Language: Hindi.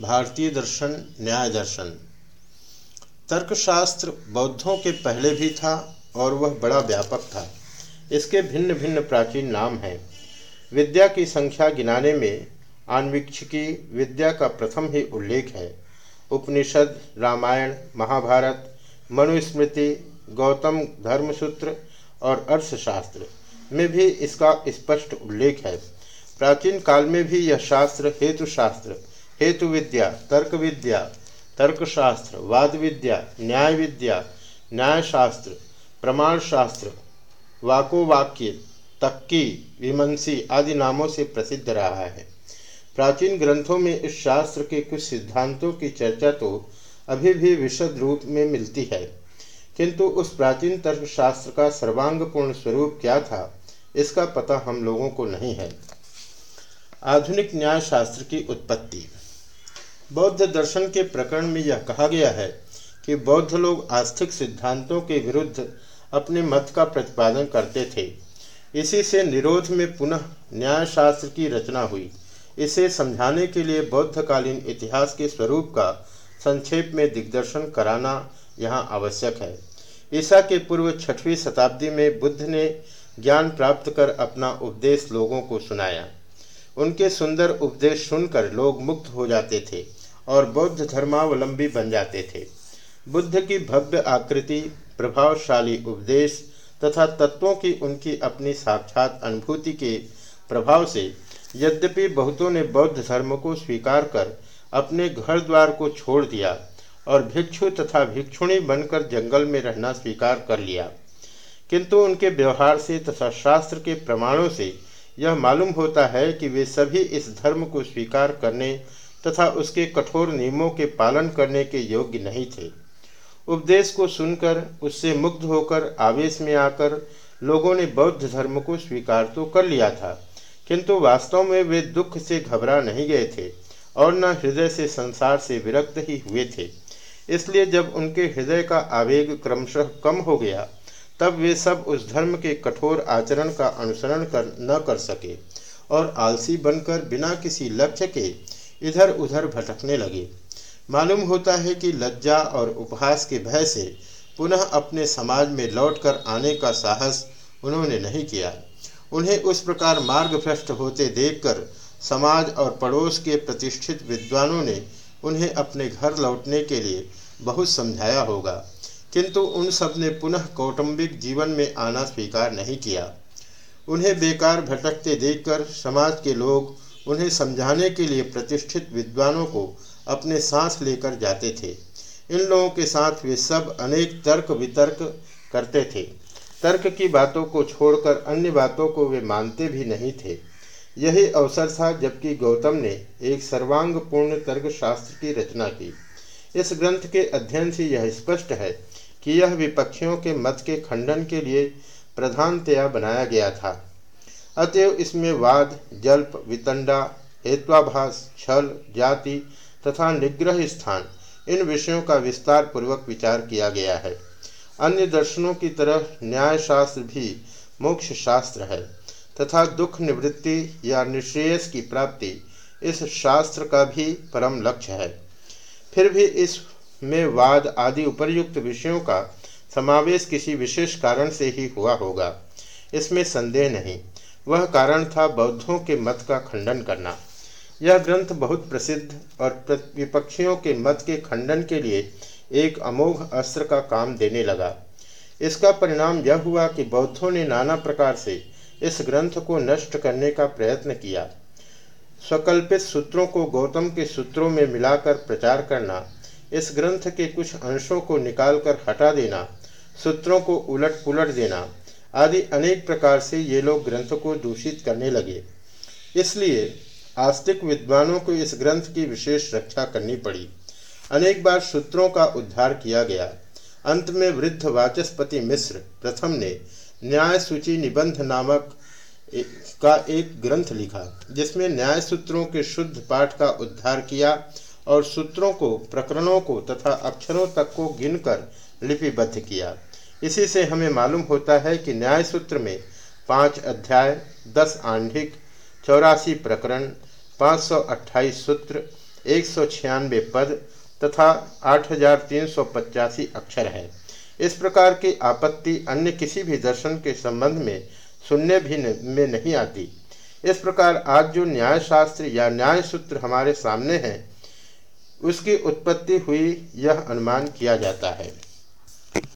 भारतीय दर्शन, न्याय दर्शन। तर्कशास्त्र बौद्धों के पहले भी था और वह बड़ा व्यापक था। इसके भिन्न भिन्न प्राचीन नाम हैं। विद्या की संख्या गिनाने में आन्वीक्षिकी विद्या का प्रथम ही उल्लेख है। उपनिषद, रामायण, महाभारत, मनुस्मृति, गौतम धर्मसूत्र और अर्थशास्त्र में भी इसका स्पष्ट उल्लेख है। प्राचीन काल में भी यह शास्त्र हेतुशास्त्र हेतु विद्या तर्क विद्या तर्कशास्त्र वाद विद्या न्याय विद्या न्यायशास्त्र प्रमाण शास्त्र वाकोवाक्य, तक्की, विमंसी आदि नामों से प्रसिद्ध रहा है। प्राचीन ग्रंथों में इस शास्त्र के कुछ सिद्धांतों की चर्चा तो अभी भी विशद रूप में मिलती है, किंतु उस प्राचीन तर्कशास्त्र का सर्वांगपूर्ण स्वरूप क्या था, इसका पता हम लोगों को नहीं है। आधुनिक न्याय शास्त्र की उत्पत्ति। बौद्ध दर्शन के प्रकरण में यह कहा गया है कि बौद्ध लोग आस्थिक सिद्धांतों के विरुद्ध अपने मत का प्रतिपादन करते थे। इसी से निरोध में पुनः न्याय शास्त्र की रचना हुई। इसे समझाने के लिए बौद्धकालीन इतिहास के स्वरूप का संक्षेप में दिग्दर्शन कराना यहाँ आवश्यक है। ईसा के पूर्व छठवीं शताब्दी में बुद्ध ने ज्ञान प्राप्त कर अपना उपदेश लोगों को सुनाया। उनके सुंदर उपदेश सुनकर लोग मुक्त हो जाते थे। और बौद्ध धर्मावलंबी बन जाते थे। बुद्ध की भव्य आकृति, प्रभावशाली उपदेश तथा तत्वों की उनकी अपनी साक्षात अनुभूति के प्रभाव से यद्यपि बहुतों ने बौद्ध धर्म को स्वीकार कर अपने घर द्वार को छोड़ दिया और भिक्षु तथा भिक्षुणी बनकर जंगल में रहना स्वीकार कर लिया। किंतु उनके व्यवहार से तथा शास्त्र के प्रमाणों से यह मालूम होता है कि वे सभी इस धर्म को स्वीकार करने तथा उसके कठोर नियमों के पालन करने के योग्य नहीं थे। उपदेश को सुनकर, उससे मुग्ध होकर आवेश में आकर लोगों ने बौद्ध धर्म को स्वीकार तो कर लिया था, किंतु वास्तव में वे दुख से घबरा नहीं गए थे और न हृदय से संसार से विरक्त ही हुए थे। इसलिए जब उनके हृदय का आवेग क्रमशः कम हो गया, तब वे सब उस धर्म के कठोर आचरण का अनुसरण कर न कर सके और आलसी बनकर बिना किसी लक्ष्य के इधर उधर भटकने लगे। मालूम होता है कि लज्जा और उपहास के भय से पुनः अपने समाज में लौटकर आने का साहस उन्होंने नहीं किया। उन्हें उस प्रकार मार्ग भ्रष्ट होते देखकर समाज और पड़ोस के प्रतिष्ठित विद्वानों ने उन्हें अपने घर लौटने के लिए बहुत समझाया होगा, किंतु उन सबने पुनः कौटुंबिक जीवन में आना स्वीकार नहीं किया। उन्हें बेकार भटकते देखकर समाज के लोग उन्हें समझाने के लिए प्रतिष्ठित विद्वानों को अपने सांस लेकर जाते थे। इन लोगों के साथ वे सब अनेक तर्क वितर्क करते थे। तर्क की बातों को छोड़कर अन्य बातों को वे मानते भी नहीं थे। यही अवसर था जबकि गौतम ने एक सर्वांग पूर्ण तर्क शास्त्र की रचना की। इस ग्रंथ के अध्ययन से यह स्पष्ट है कि यह विपक्षियों के मत के खंडन के लिए प्रधानतया बनाया गया था। अतएव इसमें वाद, जल्प, वितंडा, हेत्वाभास, छल, जाति तथा निग्रह स्थान, इन विषयों का विस्तार पूर्वक विचार किया गया है। अन्य दर्शनों की तरह न्याय शास्त्र भी मोक्ष शास्त्र है तथा दुख निवृत्ति या निश्रेयस की प्राप्ति इस शास्त्र का भी परम लक्ष्य है। फिर भी इसमें वाद आदि उपर्युक्त विषयों का समावेश किसी विशेष कारण से ही हुआ होगा, इसमें संदेह नहीं। वह कारण था बौद्धों के मत का खंडन करना। यह ग्रंथ बहुत प्रसिद्ध और विपक्षियों के मत के खंडन के लिए एक अमोघ अस्त्र का काम देने लगा। इसका परिणाम यह हुआ कि बौद्धों ने नाना प्रकार से इस ग्रंथ को नष्ट करने का प्रयत्न किया। स्वकल्पित सूत्रों को गौतम के सूत्रों में मिलाकर प्रचार करना, इस ग्रंथ के कुछ अंशों को निकालकर हटा देना, सूत्रों को उलट पुलट देना आदि अनेक प्रकार से ये लोग ग्रंथ को दूषित करने लगे। इसलिए आस्तिक विद्वानों को इस ग्रंथ की विशेष रक्षा करनी पड़ी। अनेक बार सूत्रों का उद्धार किया गया। अंत में वृद्ध वाचस्पति मिश्र प्रथम ने न्याय सूची निबंध नामक का एक ग्रंथ लिखा, जिसमें न्याय सूत्रों के शुद्ध पाठ का उद्धार किया और सूत्रों को, प्रकरणों को तथा अक्षरों तक को गिनकर लिपिबद्ध किया। इसी से हमें मालूम होता है कि न्याय सूत्र में पाँच अध्याय, दस आंधिक चौरासी प्रकरण, पाँच सौ अट्ठाईस सूत्र, एक सौ छियानवे पद तथा आठ हज़ार तीन सौ पचासी अक्षर है। इस प्रकार की आपत्ति अन्य किसी भी दर्शन के संबंध में सुनने भी में नहीं आती। इस प्रकार आज जो न्याय शास्त्र या न्याय सूत्र हमारे सामने है, उसकी उत्पत्ति हुई यह अनुमान किया जाता है।